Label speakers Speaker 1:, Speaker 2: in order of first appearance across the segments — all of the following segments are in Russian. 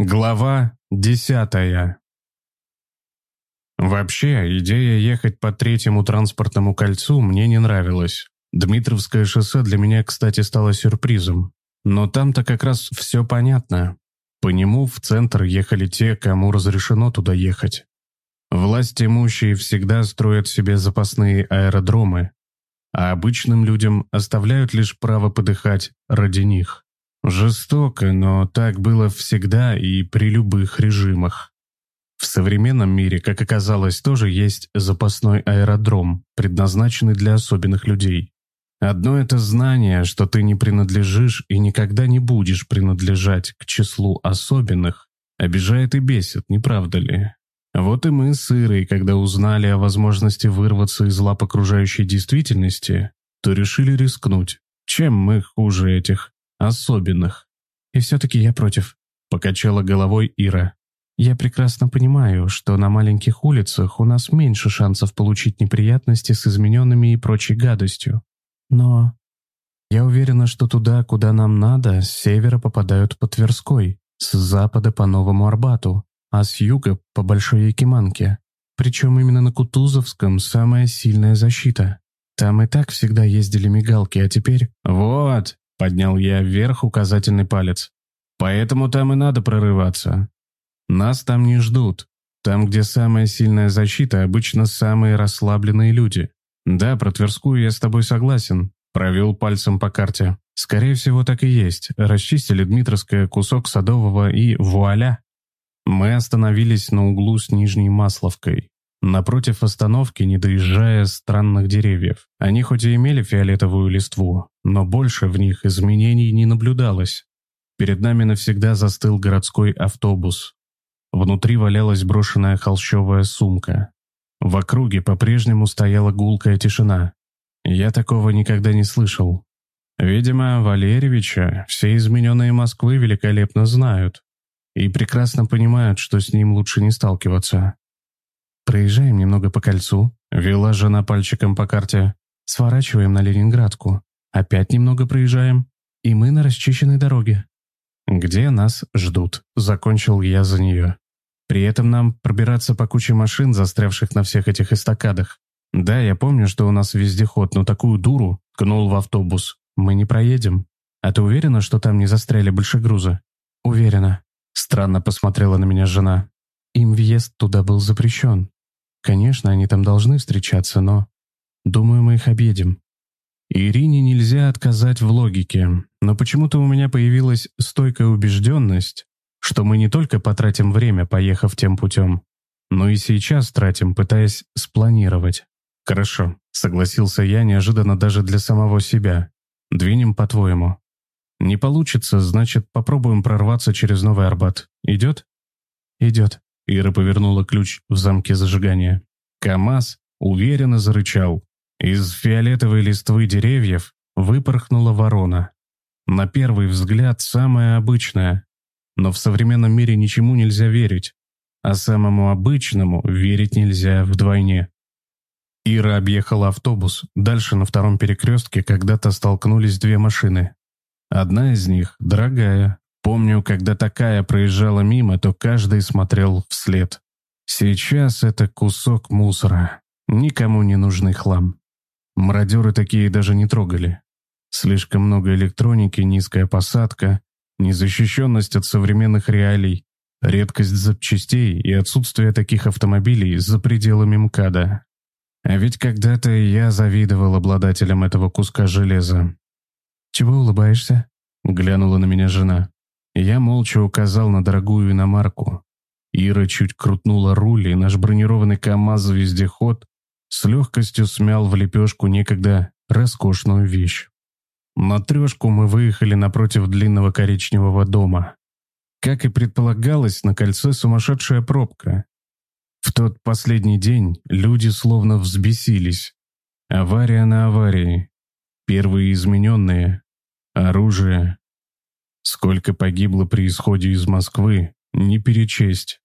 Speaker 1: Глава десятая Вообще, идея ехать по третьему транспортному кольцу мне не нравилась. Дмитровское шоссе для меня, кстати, стало сюрпризом. Но там-то как раз все понятно. По нему в центр ехали те, кому разрешено туда ехать. Власть имущие всегда строят себе запасные аэродромы, а обычным людям оставляют лишь право подыхать ради них. Жестоко, но так было всегда и при любых режимах. В современном мире, как оказалось, тоже есть запасной аэродром, предназначенный для особенных людей. Одно это знание, что ты не принадлежишь и никогда не будешь принадлежать к числу особенных, обижает и бесит, не правда ли? Вот и мы с Ирой, когда узнали о возможности вырваться из лап окружающей действительности, то решили рискнуть. Чем мы хуже этих особенных? И все-таки я против, покачала головой Ира. Я прекрасно понимаю, что на маленьких улицах у нас меньше шансов получить неприятности с измененными и прочей гадостью. Но я уверена, что туда, куда нам надо, с севера попадают по Тверской, с запада по Новому Арбату, а с юга по Большой Якиманке. Причем именно на Кутузовском самая сильная защита. Там и так всегда ездили мигалки, а теперь... «Вот!» — поднял я вверх указательный палец. «Поэтому там и надо прорываться. Нас там не ждут. Там, где самая сильная защита, обычно самые расслабленные люди. Да, про Тверскую я с тобой согласен. Провел пальцем по карте. Скорее всего, так и есть. Расчистили Дмитровское кусок Садового и вуаля. Мы остановились на углу с Нижней Масловкой. Напротив остановки, не доезжая странных деревьев. Они хоть и имели фиолетовую листву, но больше в них изменений не наблюдалось. Перед нами навсегда застыл городской автобус, Внутри валялась брошенная холщовая сумка. В округе по-прежнему стояла гулкая тишина. Я такого никогда не слышал. Видимо, Валерьевича все измененные Москвы великолепно знают и прекрасно понимают, что с ним лучше не сталкиваться. «Проезжаем немного по кольцу», — вела жена пальчиком по карте. «Сворачиваем на Ленинградку. Опять немного проезжаем. И мы на расчищенной дороге. «Где нас ждут?» – закончил я за нее. При этом нам пробираться по куче машин, застрявших на всех этих эстакадах. Да, я помню, что у нас вездеход, но такую дуру ткнул в автобус. Мы не проедем. А ты уверена, что там не застряли большегрузы? Уверена. Странно посмотрела на меня жена. Им въезд туда был запрещен. Конечно, они там должны встречаться, но... Думаю, мы их объедем. Ирине нельзя отказать в логике, но почему-то у меня появилась стойкая убежденность, что мы не только потратим время, поехав тем путем, но и сейчас тратим, пытаясь спланировать. «Хорошо», — согласился я неожиданно даже для самого себя. «Двинем по-твоему». «Не получится, значит, попробуем прорваться через Новый Арбат. Идет?» «Идет», — Ира повернула ключ в замке зажигания. КамАЗ уверенно зарычал, из фиолетовой листвы деревьев выпорхнула ворона. На первый взгляд самая обычная, но в современном мире ничему нельзя верить, а самому обычному верить нельзя вдвойне. Ира объехала автобус, дальше на втором перекрестке когда-то столкнулись две машины. Одна из них дорогая. Помню, когда такая проезжала мимо, то каждый смотрел вслед. Сейчас это кусок мусора. Никому не нужный хлам. Мародеры такие даже не трогали. Слишком много электроники, низкая посадка, незащищенность от современных реалий, редкость запчастей и отсутствие таких автомобилей за пределами МКАДа. А ведь когда-то я завидовал обладателям этого куска железа. «Чего улыбаешься?» — глянула на меня жена. Я молча указал на дорогую иномарку. Ира чуть крутнула руль, и наш бронированный КАМАЗ-вездеход с легкостью смял в лепешку некогда роскошную вещь. На трешку мы выехали напротив длинного коричневого дома. Как и предполагалось, на кольце сумасшедшая пробка. В тот последний день люди словно взбесились. Авария на аварии. Первые измененные. Оружие. Сколько погибло при исходе из Москвы, не перечесть.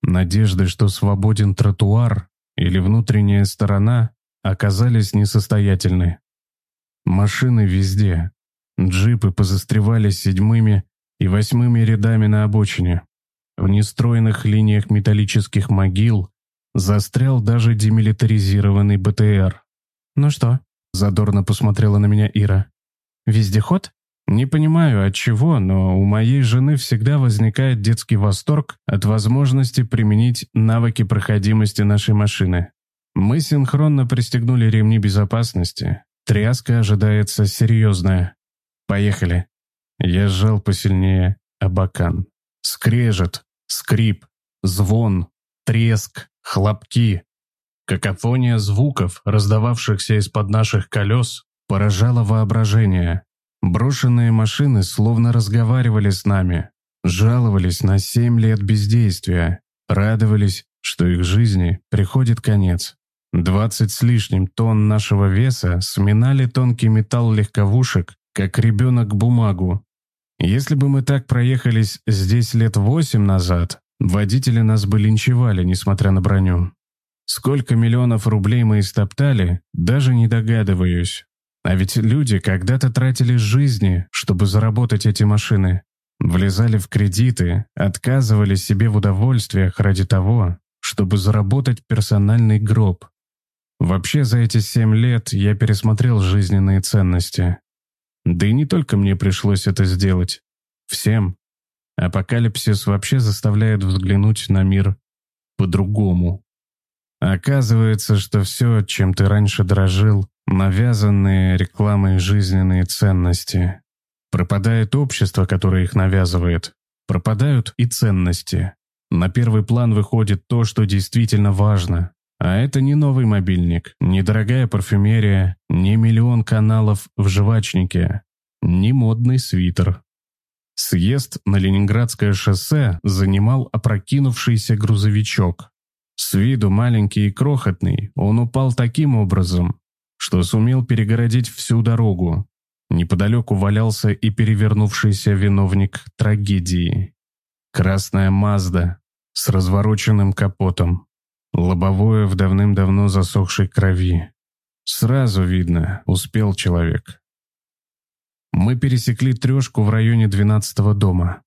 Speaker 1: Надежды, что свободен тротуар, или внутренняя сторона оказались несостоятельны. Машины везде. Джипы позастревали седьмыми, и восьмыми рядами на обочине. В нестроенных линиях металлических могил застрял даже демилитаризированный БТР.
Speaker 2: «Ну что?» – задорно посмотрела на меня Ира. «Вездеход?»
Speaker 1: Не понимаю от чего, но у моей жены всегда возникает детский восторг от возможности применить навыки проходимости нашей машины. Мы синхронно пристегнули ремни безопасности. Тряска ожидается серьезная. Поехали. Я сжал посильнее абакан. Скрежет, скрип, звон, треск, хлопки. Какофония звуков, раздававшихся из-под наших колес, поражала воображение. Брошенные машины словно разговаривали с нами, жаловались на семь лет бездействия, радовались, что их жизни приходит конец. Двадцать с лишним тонн нашего веса сминали тонкий металл легковушек, как ребенок бумагу. Если бы мы так проехались здесь лет восемь назад, водители нас бы линчевали, несмотря на броню. Сколько миллионов рублей мы истоптали, даже не догадываюсь. А ведь люди когда-то тратили жизни, чтобы заработать эти машины. Влезали в кредиты, отказывали себе в удовольствиях ради того, чтобы заработать персональный гроб. Вообще за эти семь лет я пересмотрел жизненные ценности. Да и не только мне пришлось это сделать. Всем. Апокалипсис вообще заставляет взглянуть на мир по-другому. Оказывается, что все, чем ты раньше дорожил, навязанные рекламой жизненные ценности. Пропадает общество, которое их навязывает. Пропадают и ценности. На первый план выходит то, что действительно важно. А это не новый мобильник, не дорогая парфюмерия, не миллион каналов в жвачнике, не модный свитер. Съезд на Ленинградское шоссе занимал опрокинувшийся грузовичок. С виду маленький и крохотный, он упал таким образом, что сумел перегородить всю дорогу. Неподалеку валялся и перевернувшийся виновник трагедии. Красная Мазда с развороченным капотом, лобовое в давным-давно засохшей крови. Сразу видно, успел человек. Мы пересекли трешку в районе двенадцатого дома.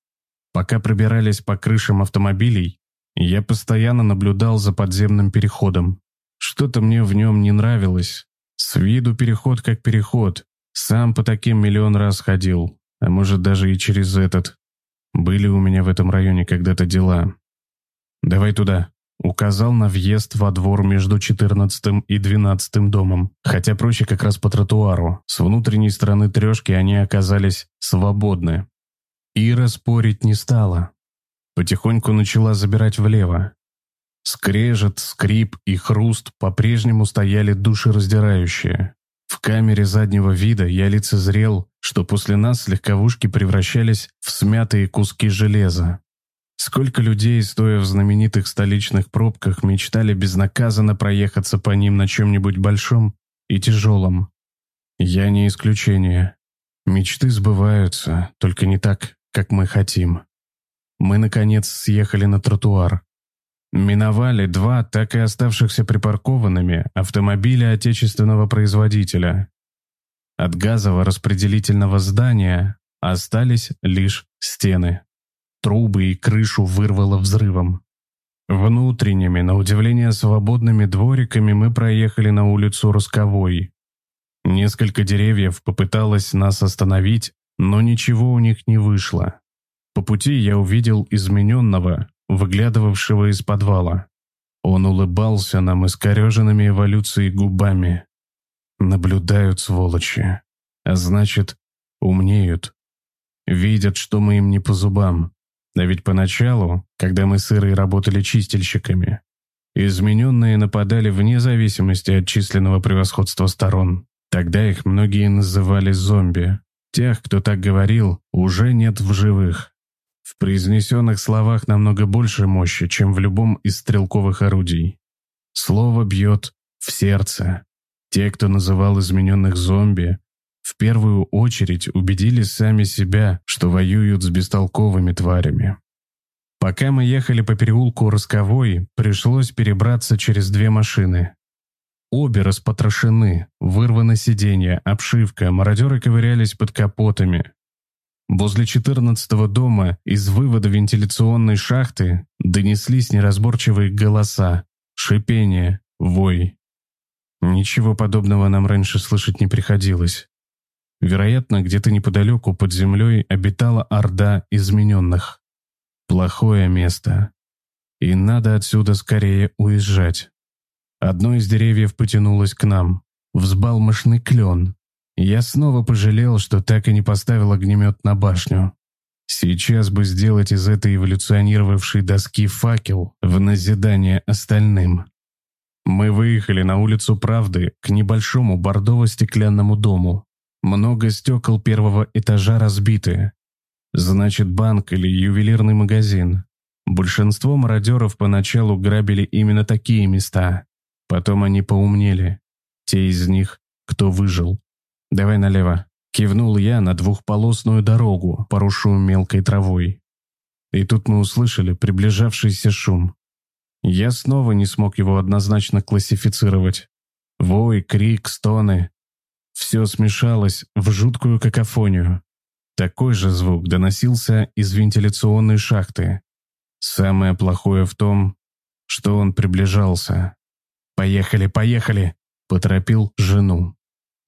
Speaker 1: Пока пробирались по крышам автомобилей, я постоянно наблюдал за подземным переходом. Что-то мне в нем не нравилось, с виду переход как переход. Сам по таким миллион раз ходил. А может, даже и через этот. Были у меня в этом районе когда-то дела. «Давай туда», Указал на въезд во двор между 14 и 12 домом, хотя проще как раз по тротуару. С внутренней стороны трешки они оказались свободны. Ира спорить не стала. Потихоньку начала забирать влево. Скрежет, скрип и хруст по-прежнему стояли душераздирающие. В камере заднего вида я лицезрел, что после нас легковушки превращались в смятые куски железа. Сколько людей, стоя в знаменитых столичных пробках, мечтали безнаказанно проехаться по ним на чем-нибудь большом и тяжелом. Я не исключение. Мечты сбываются, только не так, как мы хотим. Мы, наконец, съехали на тротуар. Миновали два, так и оставшихся припаркованными, автомобиля отечественного производителя. От газово-распределительного здания остались лишь стены. Трубы и крышу вырвало взрывом. Внутренними, на удивление свободными двориками мы проехали на улицу Русковой. Несколько деревьев попыталось нас остановить, но ничего у них не вышло. По пути я увидел измененного, выглядывавшего из подвала. Он улыбался нам искореженными эволюцией губами. Наблюдают сволочи. А значит, умнеют. Видят, что мы им не по зубам. А ведь поначалу, когда мы с Ирой работали чистильщиками, измененные нападали вне зависимости от численного превосходства сторон. Тогда их многие называли зомби. Тех, кто так говорил, уже нет в живых. В произнесенных словах намного больше мощи, чем в любом из стрелковых орудий. Слово бьет в сердце. Те, кто называл измененных зомби, в первую очередь убедили сами себя, что воюют с бестолковыми тварями. Пока мы ехали по переулку Росковой, пришлось перебраться через две машины. Обе распотрошены, вырвано сиденье, обшивка, мародеры ковырялись под капотами, Возле четырнадцатого дома из вывода вентиляционной шахты донеслись неразборчивые голоса, шипение, вой. Ничего подобного нам раньше слышать не приходилось. Вероятно, где-то неподалеку под землей обитала орда измененных. Плохое место. И надо отсюда скорее уезжать. Одно из деревьев потянулось к нам. Взбалмошный клен. Я снова пожалел, что так и не поставил огнемет на башню. Сейчас бы сделать из этой эволюционировавшей доски факел в назидание остальным. Мы выехали на улицу Правды к небольшому бордово-стеклянному дому. Много стекол первого этажа разбиты. Значит, банк или ювелирный магазин. Большинство мародеров поначалу грабили именно такие места. Потом они поумнели. Те из них, кто выжил. «Давай налево», — кивнул я на двухполосную дорогу, поросшую мелкой травой. И тут мы услышали приближавшийся шум. Я снова не смог его однозначно классифицировать. Вой, крик, стоны. Все смешалось в жуткую какофонию. Такой же звук доносился из вентиляционной шахты. Самое плохое в том, что он приближался. «Поехали, поехали!» – поторопил жену.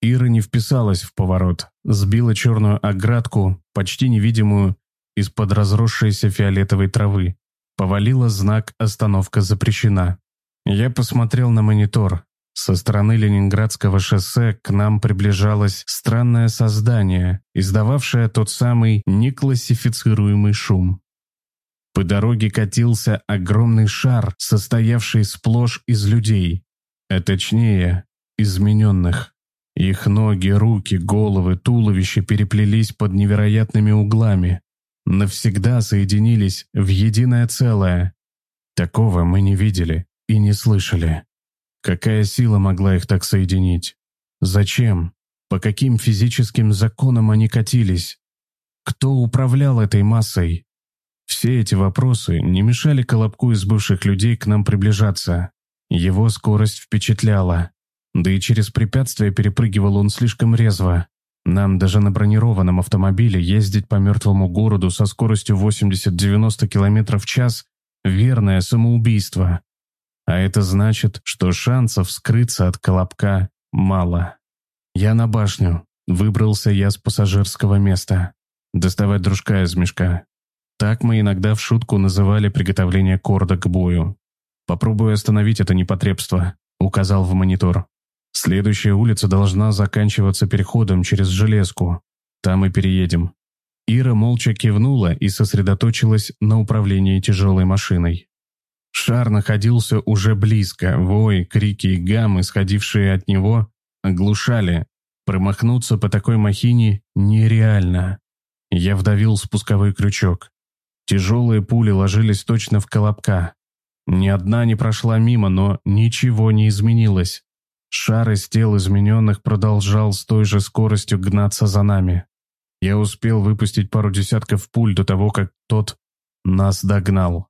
Speaker 1: Ира не вписалась в поворот, сбила черную оградку, почти невидимую, из-под разросшейся фиолетовой травы. Повалила знак «Остановка запрещена». Я посмотрел на монитор. Со стороны Ленинградского шоссе к нам приближалось странное создание, издававшее тот самый неклассифицируемый шум. По дороге катился огромный шар, состоявший сплошь из людей, а точнее, измененных. Их ноги, руки, головы, туловища переплелись под невероятными углами, навсегда соединились в единое целое. Такого мы не видели и не слышали. Какая сила могла их так соединить? Зачем? По каким физическим законам они катились? Кто управлял этой массой? Все эти вопросы не мешали Колобку из бывших людей к нам приближаться. Его скорость впечатляла. Да и через препятствия перепрыгивал он слишком резво. Нам даже на бронированном автомобиле ездить по мертвому городу со скоростью 80-90 км в час – верное самоубийство. А это значит, что шансов скрыться от Колобка мало. Я на башню. Выбрался я с пассажирского места. Доставать дружка из мешка. Так мы иногда в шутку называли приготовление корда к бою. «Попробую остановить это непотребство», — указал в монитор. Следующая улица должна заканчиваться переходом через железку. Там и переедем». Ира молча кивнула и сосредоточилась на управлении тяжелой машиной. Шар находился уже близко, вой, крики и гам, исходившие от него, оглушали. Промахнуться по такой махине нереально. Я вдавил спусковой крючок. Тяжелые пули ложились точно в колобка. Ни одна не прошла мимо, но ничего не изменилось. Шар из тел измененных продолжал с той же скоростью гнаться за нами. Я успел выпустить пару десятков пуль до того, как тот нас догнал.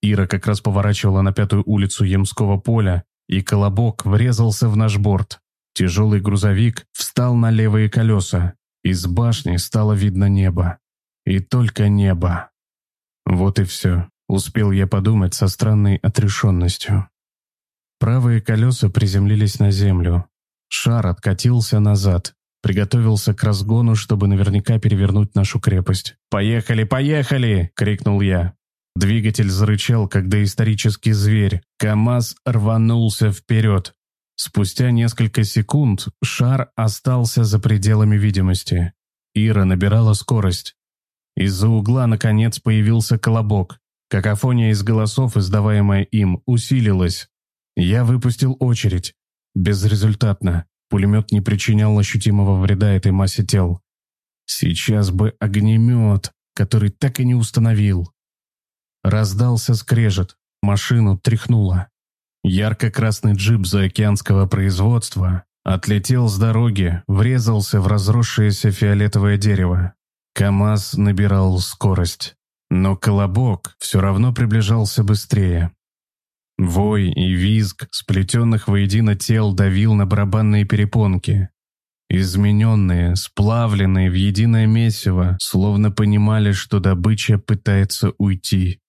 Speaker 1: Ира как раз поворачивала на пятую улицу Емского поля, и колобок врезался в наш борт. Тяжелый грузовик встал на левые колеса. Из башни стало видно небо. И только небо. Вот и все. Успел я подумать со странной отрешенностью. Правые колеса приземлились на землю. Шар откатился назад. Приготовился к разгону, чтобы наверняка перевернуть нашу крепость. «Поехали, поехали!» — крикнул я. Двигатель зарычал, как доисторический зверь. КамАЗ рванулся вперед. Спустя несколько секунд шар остался за пределами видимости. Ира набирала скорость. Из-за угла, наконец, появился колобок. Какофония из голосов, издаваемая им, усилилась. Я выпустил очередь. Безрезультатно. Пулемет не причинял ощутимого вреда этой массе тел. Сейчас бы огнемет, который так и не установил. Раздался скрежет. Машину тряхнуло. Ярко-красный джип заокеанского производства отлетел с дороги, врезался в разросшееся фиолетовое дерево. КамАЗ набирал скорость. Но колобок все равно приближался быстрее. Вой и визг сплетенных воедино тел давил на барабанные перепонки. измененные, сплавленные в единое месиво, словно понимали, что добыча пытается уйти.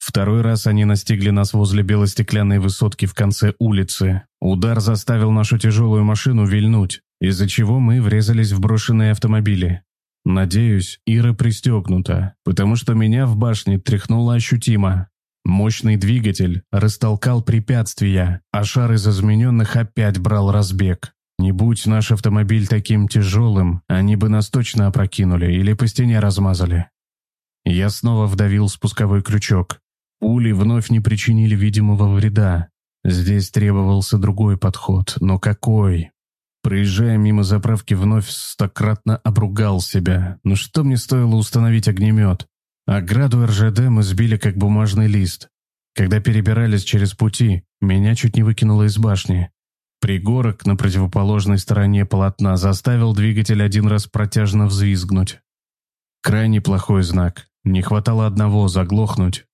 Speaker 1: Второй раз они настигли нас возле белостеклянной высотки в конце улицы. Удар заставил нашу тяжелую машину вильнуть, из-за чего мы врезались в брошенные автомобили. Надеюсь, Ира пристегнута, потому что меня в башне тряхнуло ощутимо. Мощный двигатель растолкал препятствия, а шар из измененных опять брал разбег. Не будь наш автомобиль таким тяжелым, они бы нас точно опрокинули или по стене размазали. Я снова вдавил спусковой крючок. Пули вновь не причинили видимого вреда. Здесь требовался другой подход, но какой? Проезжая мимо заправки, вновь стократно обругал себя. Ну что мне стоило установить огнемет? Ограду РЖД мы сбили как бумажный лист. Когда перебирались через пути, меня чуть не выкинуло из башни. Пригорок на противоположной стороне полотна заставил двигатель один раз протяжно взвизгнуть. Крайне плохой знак. Не хватало одного заглохнуть.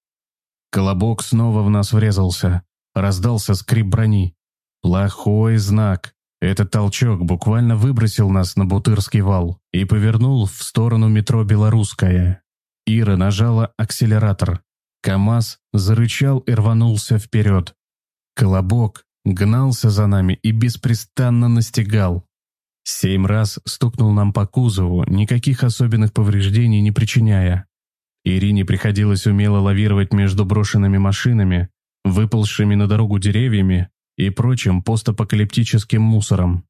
Speaker 1: Колобок снова в нас врезался. Раздался скрип брони. Плохой знак. Этот толчок буквально выбросил нас на Бутырский вал и повернул в сторону метро «Белорусская». Ира нажала акселератор. КамАЗ зарычал и рванулся вперед. Колобок гнался за нами и беспрестанно настигал. Семь раз стукнул нам по кузову, никаких особенных повреждений не причиняя. Ирине приходилось умело лавировать между брошенными машинами, выползшими на дорогу деревьями и прочим постапокалиптическим мусором.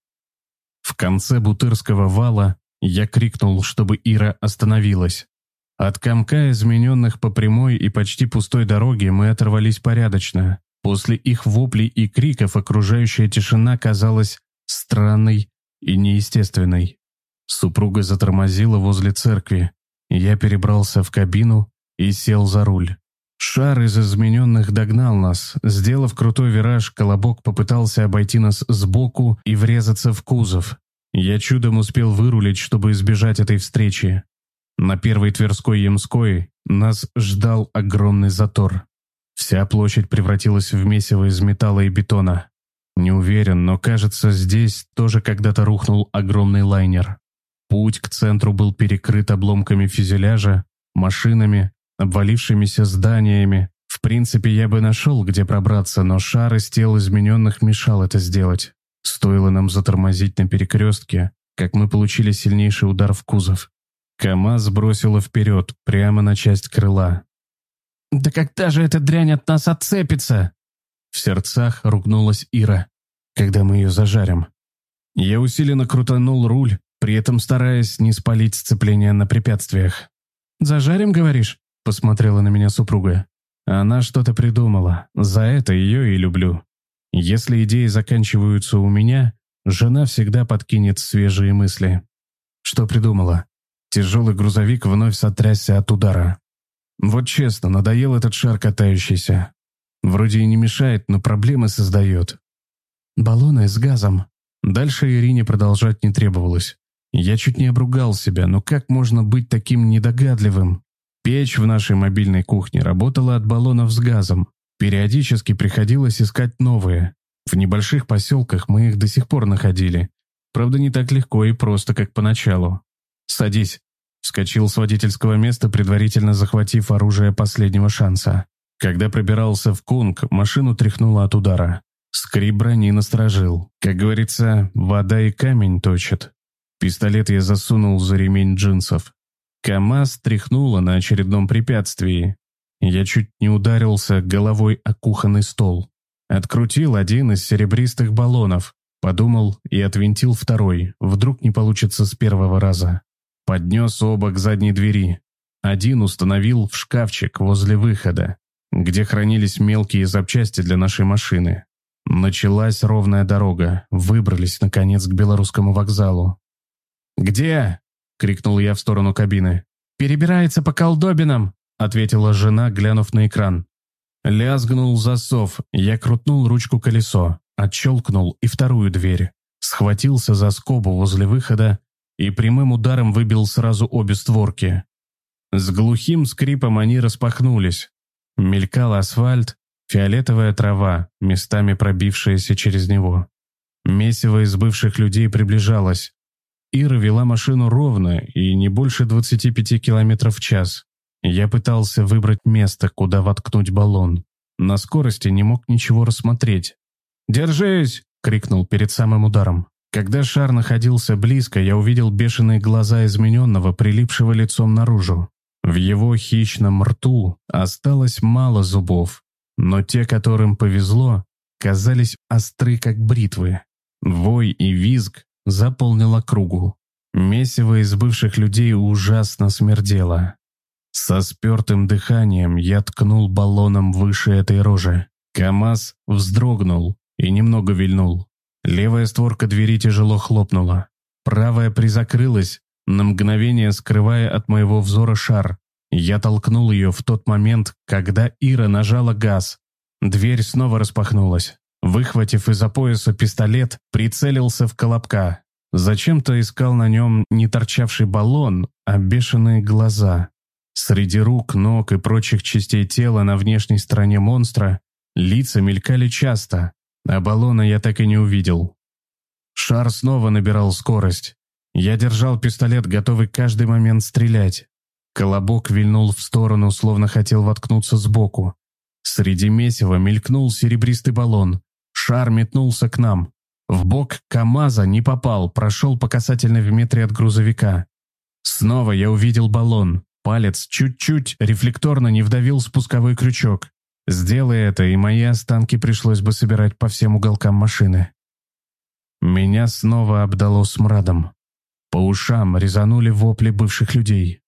Speaker 1: В конце Бутырского вала я крикнул, чтобы Ира остановилась. От комка измененных по прямой и почти пустой дороге мы оторвались порядочно. После их воплей и криков окружающая тишина казалась странной и неестественной. Супруга затормозила возле церкви. Я перебрался в кабину и сел за руль. Шар из измененных догнал нас. Сделав крутой вираж, Колобок попытался обойти нас сбоку и врезаться в кузов. Я чудом успел вырулить, чтобы избежать этой встречи. На первой Тверской Ямской нас ждал огромный затор. Вся площадь превратилась в месиво из металла и бетона. Не уверен, но кажется, здесь тоже когда-то рухнул огромный лайнер. Путь к центру был перекрыт обломками фюзеляжа, машинами, обвалившимися зданиями. В принципе, я бы нашел, где пробраться, но шар из тел измененных мешал это сделать. Стоило нам затормозить на перекрестке, как мы получили сильнейший удар в кузов. КамАЗ бросило вперед, прямо на часть крыла. «Да когда же эта дрянь от нас отцепится?» В сердцах ругнулась Ира. «Когда мы ее зажарим?» Я усиленно крутанул руль, при этом стараясь не спалить сцепление на препятствиях. «Зажарим, говоришь?» Посмотрела на меня супруга. Она что-то придумала. За это ее и люблю. Если идеи заканчиваются у меня, жена всегда подкинет свежие мысли. Что придумала? Тяжелый грузовик вновь сотрясся от удара. Вот честно, надоел этот шар катающийся. Вроде и не мешает, но проблемы создает. Баллоны с газом. Дальше Ирине продолжать не требовалось. Я чуть не обругал себя, но как можно быть таким недогадливым? Печь в нашей мобильной кухне работала от баллонов с газом. Периодически приходилось искать новые. В небольших поселках мы их до сих пор находили. Правда, не так легко и просто, как поначалу. «Садись», — вскочил с водительского места, предварительно захватив оружие последнего шанса. Когда пробирался в Кунг, машину тряхнуло от удара. Скрип брони насторожил. Как говорится, вода и камень точат. Пистолет я засунул за ремень джинсов. КамАЗ тряхнуло на очередном препятствии. Я чуть не ударился головой о кухонный стол. Открутил один из серебристых баллонов, подумал и отвинтил второй, вдруг не получится с первого раза. Поднес оба к задней двери. Один установил в шкафчик возле выхода, где хранились мелкие запчасти для нашей машины. Началась ровная дорога, выбрались, наконец, к белорусскому вокзалу. «Где?» — крикнул я в сторону кабины. «Перебирается по колдобинам!» — ответила жена, глянув на экран. Лязгнул засов, я крутнул ручку колесо, отщелкнул и вторую дверь. Схватился за скобу возле выхода и прямым ударом выбил сразу обе створки. С глухим скрипом они распахнулись. Мелькал асфальт, фиолетовая трава, местами пробившаяся через него. Месиво из бывших людей приближалось. Ира вела машину ровно и не больше 25 км в час. Я пытался выбрать место, куда воткнуть баллон. На скорости не мог ничего рассмотреть. «Держись!» — крикнул перед самым ударом. Когда шар находился близко, я увидел бешеные глаза измененного, прилипшего лицом наружу. В его хищном рту осталось мало зубов, но те, которым повезло, казались остры, как бритвы. Вой и визг заполнил округу. Месиво из бывших людей ужасно смердело. Со спертым дыханием я ткнул баллоном выше этой рожи. КамАЗ вздрогнул и немного вильнул. Левая створка двери тяжело хлопнула. Правая призакрылась, на мгновение скрывая от моего взора шар. Я толкнул ее в тот момент, когда Ира нажала газ. Дверь снова распахнулась. Выхватив из-за пояса пистолет, прицелился в колобка. Зачем-то искал на нем не торчавший баллон, а бешеные глаза. Среди рук, ног и прочих частей тела на внешней стороне монстра лица мелькали часто, а баллона я так и не увидел. Шар снова набирал скорость. Я держал пистолет, готовый каждый момент стрелять. Колобок вильнул в сторону, словно хотел воткнуться сбоку. Среди месива мелькнул серебристый баллон. Шар метнулся к нам. В бок КамАЗа не попал, прошел по касательной в метре от грузовика. Снова я увидел баллон. Палец чуть-чуть рефлекторно не вдавил спусковой крючок. Сделай это, и мои останки пришлось бы собирать по всем уголкам машины. Меня снова обдало смрадом. По ушам резанули вопли бывших людей.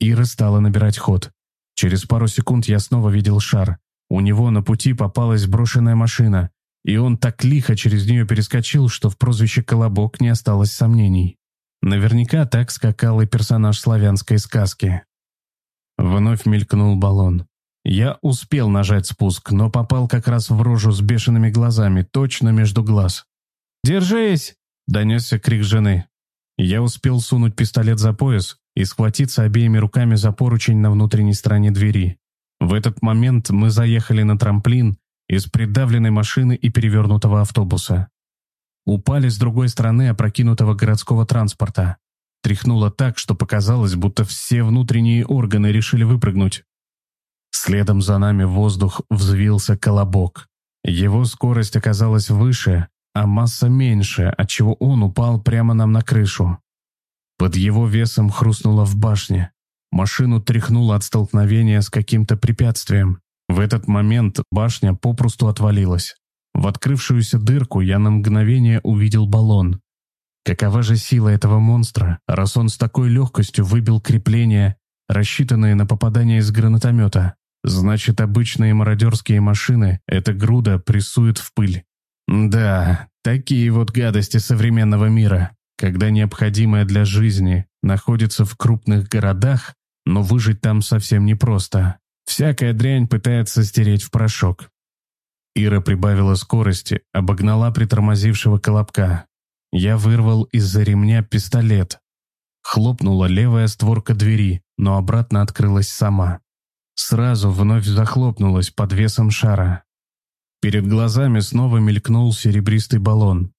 Speaker 1: Ира стала набирать ход. Через пару секунд я снова видел шар. У него на пути попалась брошенная машина, и он так лихо через нее перескочил, что в прозвище «Колобок» не осталось сомнений. Наверняка так скакал и персонаж славянской сказки. Вновь мелькнул баллон. Я успел нажать спуск, но попал как раз в рожу с бешеными глазами, точно между глаз. «Держись!» – донесся крик жены. Я успел сунуть пистолет за пояс и схватиться обеими руками за поручень на внутренней стороне двери. В этот момент мы заехали на трамплин из придавленной машины и перевернутого автобуса. Упали с другой стороны опрокинутого городского транспорта. Тряхнуло так, что показалось, будто все внутренние органы решили выпрыгнуть. Следом за нами в воздух взвился колобок. Его скорость оказалась выше, а масса меньше, отчего он упал прямо нам на крышу. Под его весом хрустнуло в башне. Машину тряхнуло от столкновения с каким-то препятствием. В этот момент башня попросту отвалилась. В открывшуюся дырку я на мгновение увидел баллон. Какова же сила этого монстра, раз он с такой легкостью выбил крепления, рассчитанные на попадание из гранатомета? Значит, обычные мародерские машины эта груда прессует в пыль. Да, такие вот гадости современного мира, когда необходимое для жизни находится в крупных городах, но выжить там совсем непросто. Всякая дрянь пытается стереть в порошок. Ира прибавила скорости, обогнала притормозившего колобка. Я вырвал из-за ремня пистолет. Хлопнула левая створка двери, но обратно открылась сама. Сразу вновь захлопнулась под весом шара. Перед глазами снова мелькнул серебристый баллон.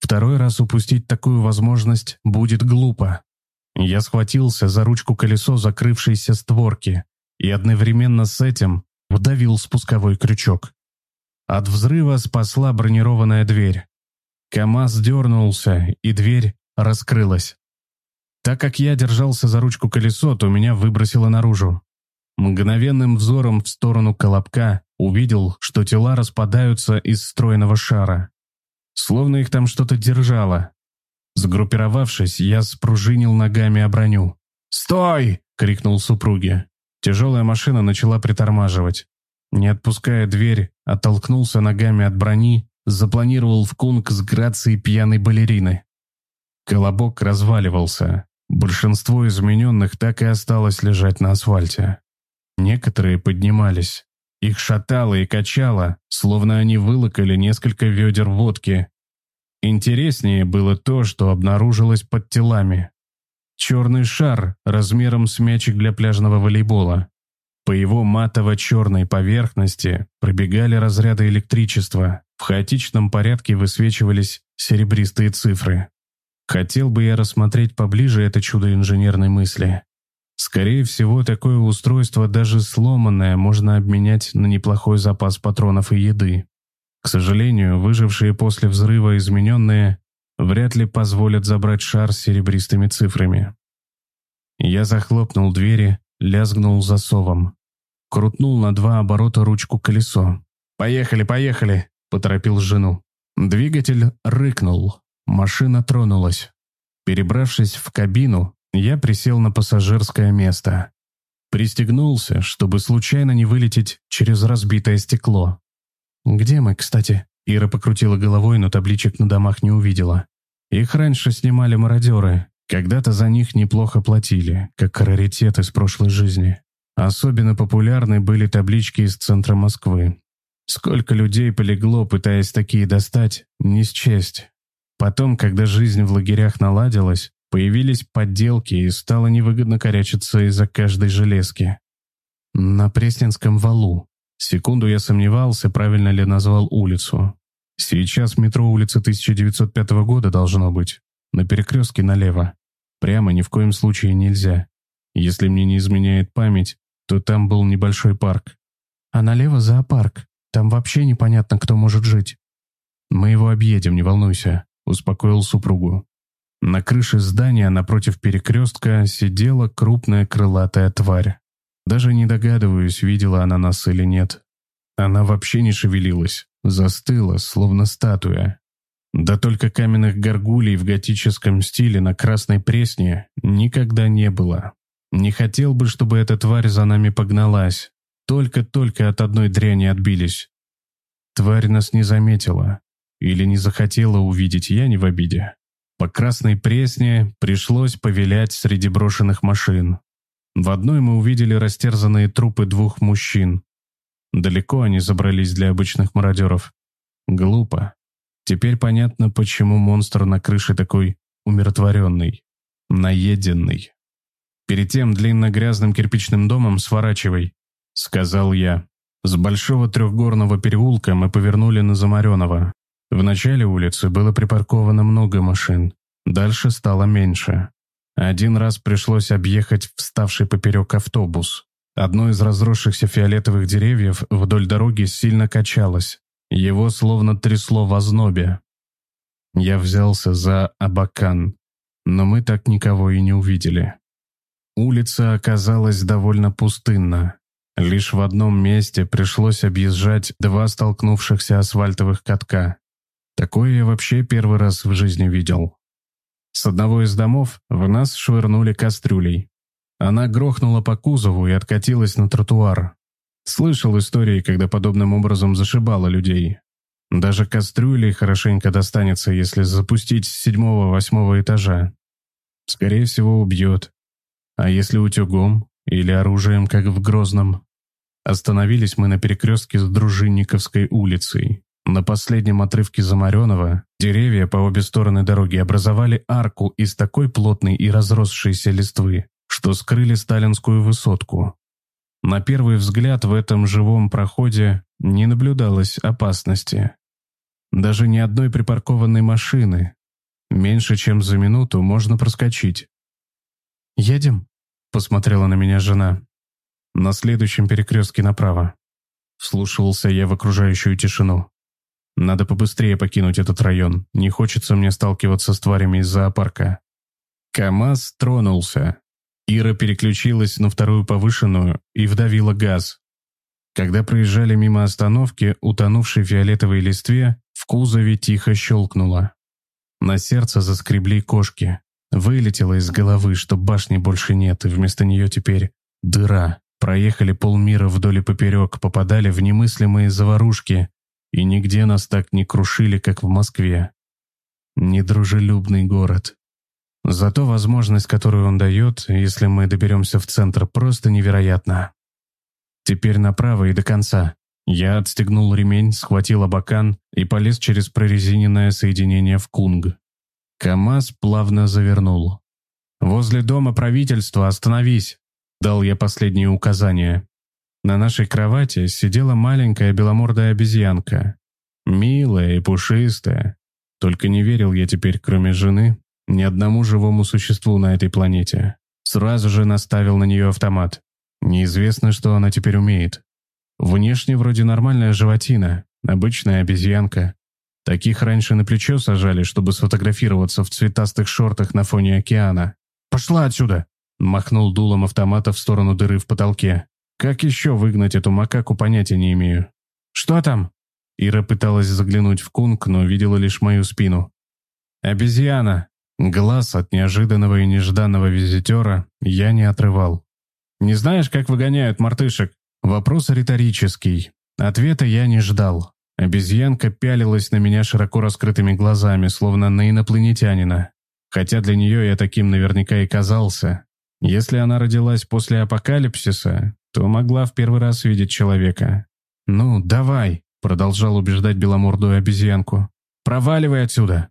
Speaker 1: Второй раз упустить такую возможность будет глупо. Я схватился за ручку колесо закрывшейся створки и одновременно с этим вдавил спусковой крючок. От взрыва спасла бронированная дверь. КамАЗ дернулся, и дверь раскрылась. Так как я держался за ручку колесо, то меня выбросило наружу. Мгновенным взором в сторону колобка увидел, что тела распадаются из стройного шара. Словно их там что-то держало. Сгруппировавшись, я спружинил ногами о броню. «Стой!» — крикнул супруге. Тяжелая машина начала притормаживать. Не отпуская дверь, оттолкнулся ногами от брони, запланировал в кунг с грацией пьяной балерины. Колобок разваливался. Большинство измененных так и осталось лежать на асфальте. Некоторые поднимались. Их шатало и качало, словно они вылокали несколько ведер водки. Интереснее было то, что обнаружилось под телами. Черный шар размером с мячик для пляжного волейбола. По его матово-черной поверхности пробегали разряды электричества. В хаотичном порядке высвечивались серебристые цифры. Хотел бы я рассмотреть поближе это чудо инженерной мысли. Скорее всего, такое устройство, даже сломанное, можно обменять на неплохой запас патронов и еды. К сожалению, выжившие после взрыва измененные вряд ли позволят забрать шар с серебристыми цифрами. Я захлопнул двери, лязгнул засовом. Крутнул на два оборота ручку колесо. «Поехали, поехали!» – поторопил жену. Двигатель рыкнул. Машина тронулась. Перебравшись в кабину, я присел на пассажирское место. Пристегнулся, чтобы случайно не вылететь через разбитое стекло. «Где мы, кстати?» Ира покрутила головой, но табличек на домах не увидела. Их раньше снимали мародеры. Когда-то за них неплохо платили, как раритет из прошлой жизни. Особенно популярны были таблички из центра Москвы. Сколько людей полегло, пытаясь такие достать, не счесть. Потом, когда жизнь в лагерях наладилась, появились подделки и стало невыгодно корячиться из-за каждой железки. На Пресненском валу. Секунду я сомневался, правильно ли назвал улицу. Сейчас метро улицы 1905 года должно быть. На перекрестке налево. Прямо ни в коем случае нельзя. Если мне не изменяет память, то там был небольшой парк. А налево зоопарк. Там вообще непонятно, кто может жить. Мы его объедем, не волнуйся успокоил супругу. На крыше здания напротив перекрестка сидела крупная крылатая тварь. Даже не догадываюсь, видела она нас или нет. Она вообще не шевелилась, застыла, словно статуя. Да только каменных горгулей в готическом стиле на Красной Пресне никогда не было. Не хотел бы, чтобы эта тварь за нами погналась. Только-только от одной дряни отбились. Тварь нас не заметила, или не захотела увидеть, я не в обиде. По Красной Пресне пришлось повелять среди брошенных машин. В одной мы увидели растерзанные трупы двух мужчин. Далеко они забрались для обычных мародеров. Глупо. Теперь понятно, почему монстр на крыше такой умиротворенный, наеденный. «Перед тем длинно-грязным кирпичным домом сворачивай», — сказал я. С большого трехгорного переулка мы повернули на Замаренова. В начале улицы было припарковано много машин, дальше стало меньше. Один раз пришлось объехать вставший поперек автобус. Одно из разросшихся фиолетовых деревьев вдоль дороги сильно качалось. Его словно трясло в ознобе. Я взялся за Абакан, но мы так никого и не увидели. Улица оказалась довольно пустынна. Лишь в одном месте пришлось объезжать два столкнувшихся асфальтовых катка. Такое я вообще первый раз в жизни видел. С одного из домов в нас швырнули кастрюлей. Она грохнула по кузову и откатилась на тротуар. Слышал истории, когда подобным образом зашибало людей. Даже кастрюлей хорошенько достанется, если запустить с седьмого-восьмого этажа. Скорее всего, убьет. А если утюгом или оружием, как в Грозном? Остановились мы на перекрестке с Дружинниковской улицей. На последнем отрывке Замаренова деревья по обе стороны дороги образовали арку из такой плотной и разросшейся листвы, что скрыли сталинскую высотку. На первый взгляд в этом живом проходе не наблюдалось опасности. Даже ни одной припаркованной машины. Меньше чем за минуту можно проскочить. «Едем?» – посмотрела на меня жена. «На следующем перекрестке направо». Вслушивался я в окружающую тишину. Надо побыстрее покинуть этот район. Не хочется мне сталкиваться с тварями из зоопарка. КамАЗ тронулся. Ира переключилась на вторую повышенную и вдавила газ. Когда проезжали мимо остановки, утонувшей в фиолетовой листве, в кузове тихо щелкнуло. На сердце заскребли кошки. Вылетело из головы, что башни больше нет, и вместо нее теперь дыра. Проехали полмира вдоль и поперек, попадали в немыслимые заварушки, и нигде нас так не крушили, как в Москве. Недружелюбный город. Зато возможность, которую он дает, если мы доберемся в центр, просто невероятна. Теперь направо и до конца. Я отстегнул ремень, схватил абакан и полез через прорезиненное соединение в Кунг. КамАЗ плавно завернул. «Возле дома правительства остановись!» Дал я последние указания. На нашей кровати сидела маленькая беломордая обезьянка. Милая и пушистая. Только не верил я теперь, кроме жены, ни одному живому существу на этой планете. Сразу же наставил на нее автомат. Неизвестно, что она теперь умеет. Внешне вроде нормальная животина, обычная обезьянка. Таких раньше на плечо сажали, чтобы сфотографироваться в цветастых шортах на фоне океана. «Пошла отсюда!» Махнул дулом автомата в сторону дыры в потолке. Как еще выгнать эту макаку, понятия не имею. «Что там?» Ира пыталась заглянуть в кунг, но видела лишь мою спину. «Обезьяна!» Глаз от неожиданного и нежданного визитера я не отрывал. «Не знаешь, как выгоняют мартышек?» Вопрос риторический. Ответа я не ждал. Обезьянка пялилась на меня широко раскрытыми глазами, словно на инопланетянина. Хотя для нее я таким наверняка и казался. Если она родилась после апокалипсиса, то могла в первый раз видеть человека. «Ну, давай», — продолжал убеждать беломордую обезьянку. «Проваливай отсюда».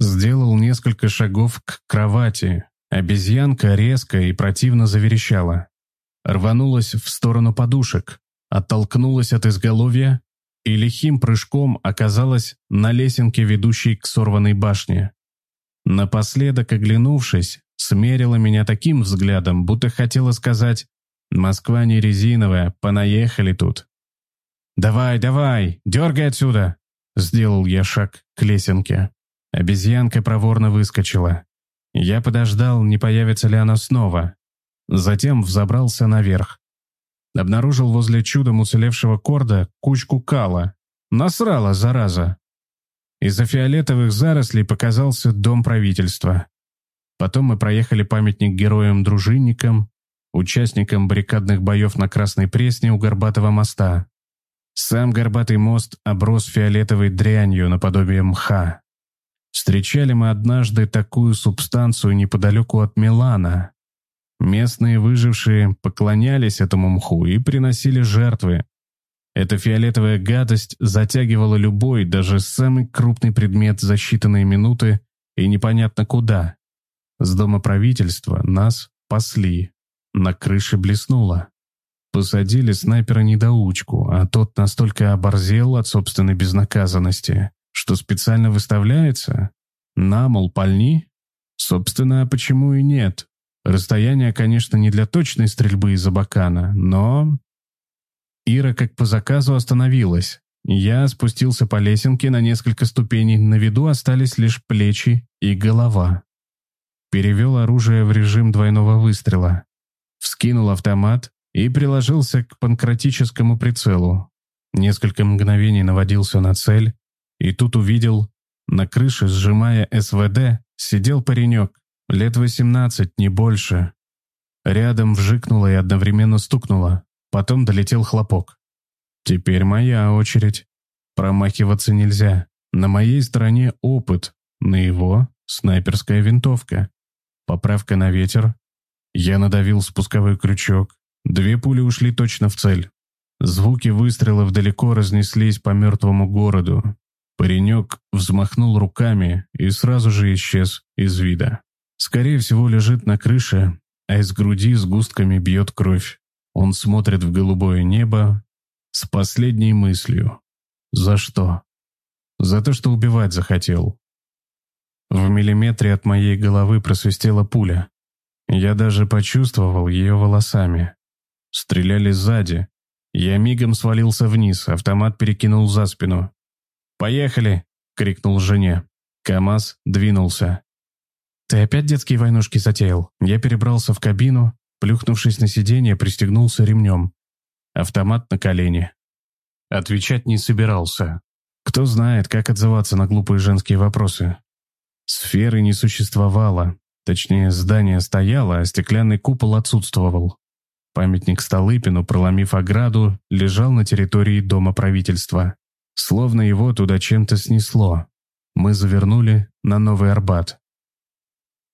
Speaker 1: Сделал несколько шагов к кровати. Обезьянка резко и противно заверещала. Рванулась в сторону подушек, оттолкнулась от изголовья и лихим прыжком оказалась на лесенке, ведущей к сорванной башне. Напоследок оглянувшись, смерила меня таким взглядом, будто хотела сказать «Москва не резиновая, понаехали тут». «Давай, давай, дергай отсюда!» Сделал я шаг к лесенке. Обезьянка проворно выскочила. Я подождал, не появится ли она снова. Затем взобрался наверх. Обнаружил возле чудом уцелевшего корда кучку кала. Насрала, зараза. Из-за фиолетовых зарослей показался дом правительства. Потом мы проехали памятник героям-дружинникам, участникам баррикадных боев на Красной Пресне у Горбатого моста. Сам Горбатый мост оброс фиолетовой дрянью наподобие мха. Встречали мы однажды такую субстанцию неподалеку от Милана. Местные выжившие поклонялись этому мху и приносили жертвы. Эта фиолетовая гадость затягивала любой, даже самый крупный предмет за считанные минуты и непонятно куда. С дома правительства нас пасли. На крыше блеснуло. Посадили снайпера-недоучку, а тот настолько оборзел от собственной безнаказанности, что специально выставляется? На, мол, пальни? Собственно, почему и нет? Расстояние, конечно, не для точной стрельбы из Абакана, но... Ира как по заказу остановилась. Я спустился по лесенке на несколько ступеней, на виду остались лишь плечи и голова. Перевел оружие в режим двойного выстрела. Вскинул автомат и приложился к панкратическому прицелу. Несколько мгновений наводился на цель, и тут увидел, на крыше, сжимая СВД, сидел паренек, лет 18, не больше. Рядом вжикнуло и одновременно стукнуло, потом долетел хлопок. Теперь моя очередь. Промахиваться нельзя. На моей стороне опыт, на его снайперская винтовка. Поправка на ветер. Я надавил спусковой крючок. Две пули ушли точно в цель. Звуки выстрелов далеко разнеслись по мертвому городу. Паренек взмахнул руками и сразу же исчез из вида. Скорее всего, лежит на крыше, а из груди с густками бьет кровь. Он смотрит в голубое небо с последней мыслью. За что? За то, что убивать захотел. В миллиметре от моей головы просвистела пуля. Я даже почувствовал ее волосами. Стреляли сзади. Я мигом свалился вниз, автомат перекинул за спину. «Поехали!» — крикнул жене. КамАЗ двинулся. «Ты опять детские войнушки затеял?» Я перебрался в кабину, плюхнувшись на сиденье, пристегнулся ремнем. Автомат на колени. Отвечать не собирался. Кто знает, как отзываться на глупые женские вопросы. Сферы не существовало. Точнее, здание стояло, а стеклянный купол отсутствовал. Памятник Столыпину, проломив ограду, лежал на территории Дома правительства. Словно его туда чем-то снесло. Мы завернули на Новый Арбат.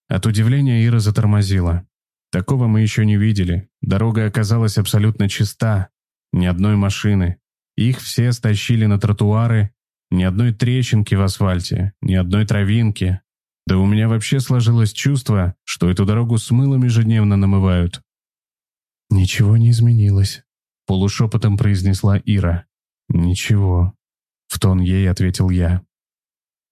Speaker 1: От удивления Ира затормозила. Такого мы еще не видели. Дорога оказалась абсолютно чиста. Ни одной машины. Их все стащили на тротуары. Ни одной трещинки в асфальте, ни одной травинки, да у меня вообще сложилось чувство, что эту дорогу с мылом ежедневно намывают.
Speaker 2: Ничего не изменилось.
Speaker 1: Полушепотом произнесла Ира. «Ничего», — в тон ей ответил я.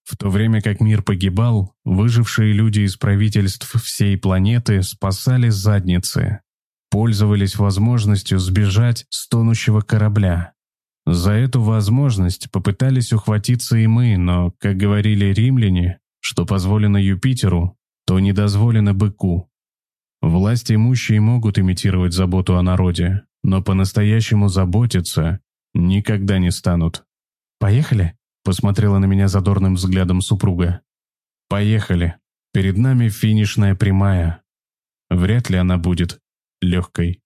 Speaker 1: В то время как мир погибал, выжившие люди из правительств всей планеты спасали задницы, пользовались возможностью сбежать с тонущего корабля. За эту возможность попытались ухватиться и мы, но, как говорили римляне, что позволено Юпитеру, то не дозволено быку. Власть имущие могут имитировать заботу о народе, но по-настоящему заботиться никогда не станут. «Поехали?» – посмотрела на меня задорным взглядом супруга. «Поехали. Перед нами финишная прямая. Вряд ли она будет легкой».